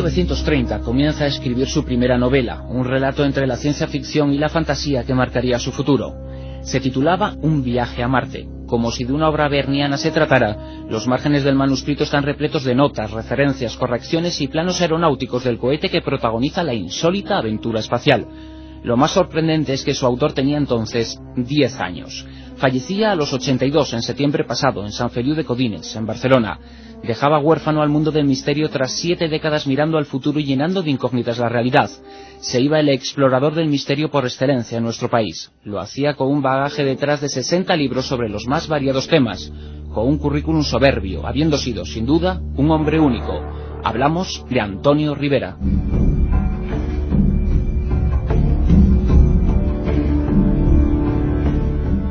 1930 comienza a escribir su primera novela, un relato entre la ciencia ficción y la fantasía que marcaría su futuro. Se titulaba Un viaje a Marte. Como si de una obra berniana se tratara, los márgenes del manuscrito están repletos de notas, referencias, correcciones y planos aeronáuticos del cohete que protagoniza la insólita aventura espacial. Lo más sorprendente es que su autor tenía entonces 10 años. Fallecía a los 82 en septiembre pasado en San Feliu de Codines, en Barcelona. Dejaba huérfano al mundo del misterio tras siete décadas mirando al futuro y llenando de incógnitas la realidad. Se iba el explorador del misterio por excelencia en nuestro país. Lo hacía con un bagaje detrás de 60 libros sobre los más variados temas, con un currículum soberbio, habiendo sido, sin duda, un hombre único. Hablamos de Antonio Rivera.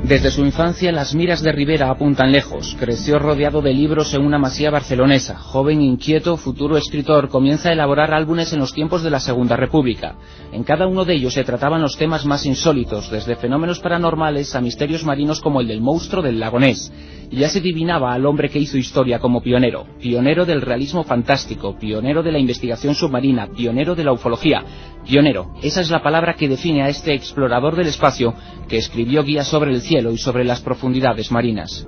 Desde su infancia las miras de Rivera apuntan lejos. Creció rodeado de libros en una masía barcelonesa. Joven, inquieto, futuro escritor, comienza a elaborar álbumes en los tiempos de la Segunda República. En cada uno de ellos se trataban los temas más insólitos, desde fenómenos paranormales a misterios marinos como el del monstruo del lago Ness. Ya se adivinaba al hombre que hizo historia como pionero, pionero del realismo fantástico, pionero de la investigación submarina, pionero de la ufología, pionero. Esa es la palabra que define a este explorador del espacio que escribió guías sobre el y sobre las profundidades marinas.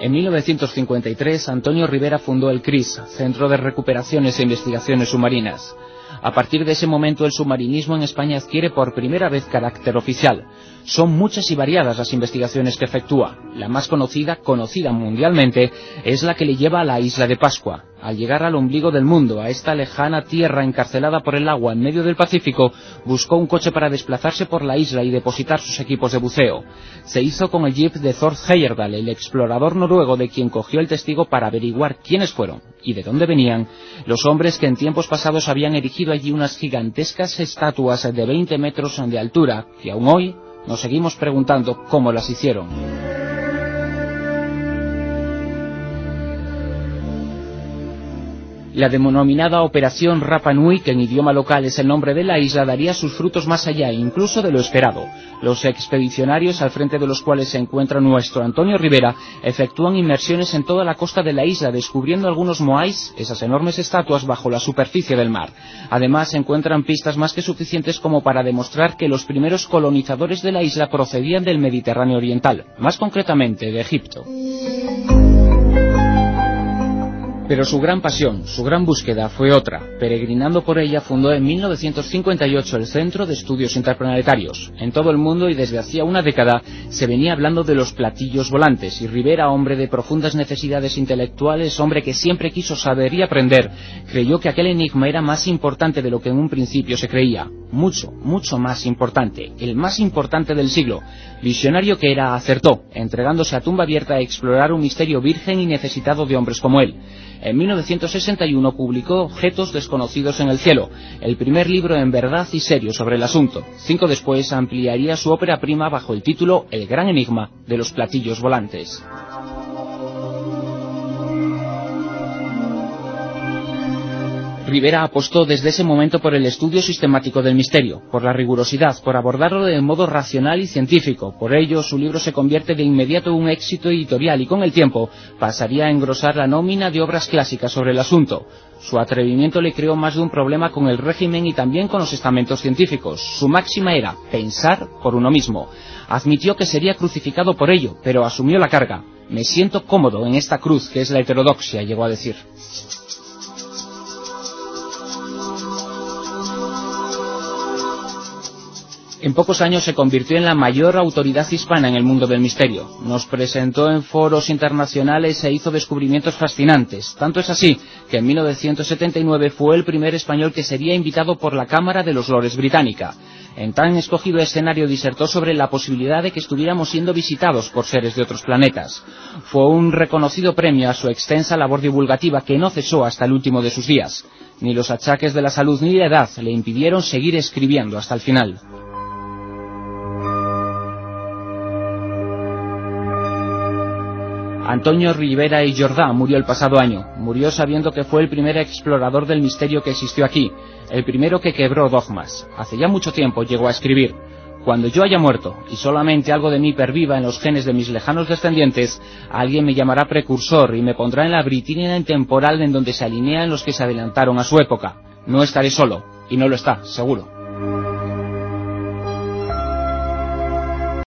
En 1953, Antonio Rivera fundó el CRIS, Centro de Recuperaciones e Investigaciones Submarinas. A partir de ese momento el submarinismo en España adquiere por primera vez carácter oficial. Son muchas y variadas las investigaciones que efectúa. La más conocida, conocida mundialmente, es la que le lleva a la isla de Pascua. Al llegar al ombligo del mundo, a esta lejana tierra encarcelada por el agua en medio del Pacífico, buscó un coche para desplazarse por la isla y depositar sus equipos de buceo. Se hizo con el jeep de Thor Heyerdahl, el explorador noruego de quien cogió el testigo para averiguar quiénes fueron y de dónde venían los hombres que en tiempos pasados habían erigido allí unas gigantescas estatuas de 20 metros de altura, que aún hoy nos seguimos preguntando cómo las hicieron. La denominada Operación Rapa Nui, que en idioma local es el nombre de la isla, daría sus frutos más allá, incluso de lo esperado. Los expedicionarios, al frente de los cuales se encuentra nuestro Antonio Rivera, efectúan inmersiones en toda la costa de la isla, descubriendo algunos moais, esas enormes estatuas, bajo la superficie del mar. Además, se encuentran pistas más que suficientes como para demostrar que los primeros colonizadores de la isla procedían del Mediterráneo Oriental, más concretamente de Egipto. Pero su gran pasión, su gran búsqueda fue otra. Peregrinando por ella fundó en 1958 el Centro de Estudios Interplanetarios. En todo el mundo y desde hacía una década se venía hablando de los platillos volantes y Rivera, hombre de profundas necesidades intelectuales, hombre que siempre quiso saber y aprender, creyó que aquel enigma era más importante de lo que en un principio se creía. Mucho, mucho más importante. El más importante del siglo. Visionario que era, acertó, entregándose a tumba abierta a explorar un misterio virgen y necesitado de hombres como él. En 1961 publicó Objetos desconocidos en el cielo, el primer libro en verdad y serio sobre el asunto. Cinco después ampliaría su ópera prima bajo el título El gran enigma de los platillos volantes. Rivera apostó desde ese momento por el estudio sistemático del misterio, por la rigurosidad, por abordarlo de modo racional y científico. Por ello, su libro se convierte de inmediato en un éxito editorial y con el tiempo pasaría a engrosar la nómina de obras clásicas sobre el asunto. Su atrevimiento le creó más de un problema con el régimen y también con los estamentos científicos. Su máxima era pensar por uno mismo. Admitió que sería crucificado por ello, pero asumió la carga. Me siento cómodo en esta cruz que es la heterodoxia, llegó a decir. En pocos años se convirtió en la mayor autoridad hispana en el mundo del misterio. Nos presentó en foros internacionales e hizo descubrimientos fascinantes. Tanto es así que en 1979 fue el primer español que sería invitado por la Cámara de los Lores británica. En tan escogido escenario disertó sobre la posibilidad de que estuviéramos siendo visitados por seres de otros planetas. Fue un reconocido premio a su extensa labor divulgativa que no cesó hasta el último de sus días. Ni los achaques de la salud ni la edad le impidieron seguir escribiendo hasta el final. Antonio Rivera y Jordá murió el pasado año. Murió sabiendo que fue el primer explorador del misterio que existió aquí, el primero que quebró dogmas. Hace ya mucho tiempo llegó a escribir. Cuando yo haya muerto, y solamente algo de mí perviva en los genes de mis lejanos descendientes, alguien me llamará precursor y me pondrá en la britina temporal en donde se alinean los que se adelantaron a su época. No estaré solo, y no lo está, seguro.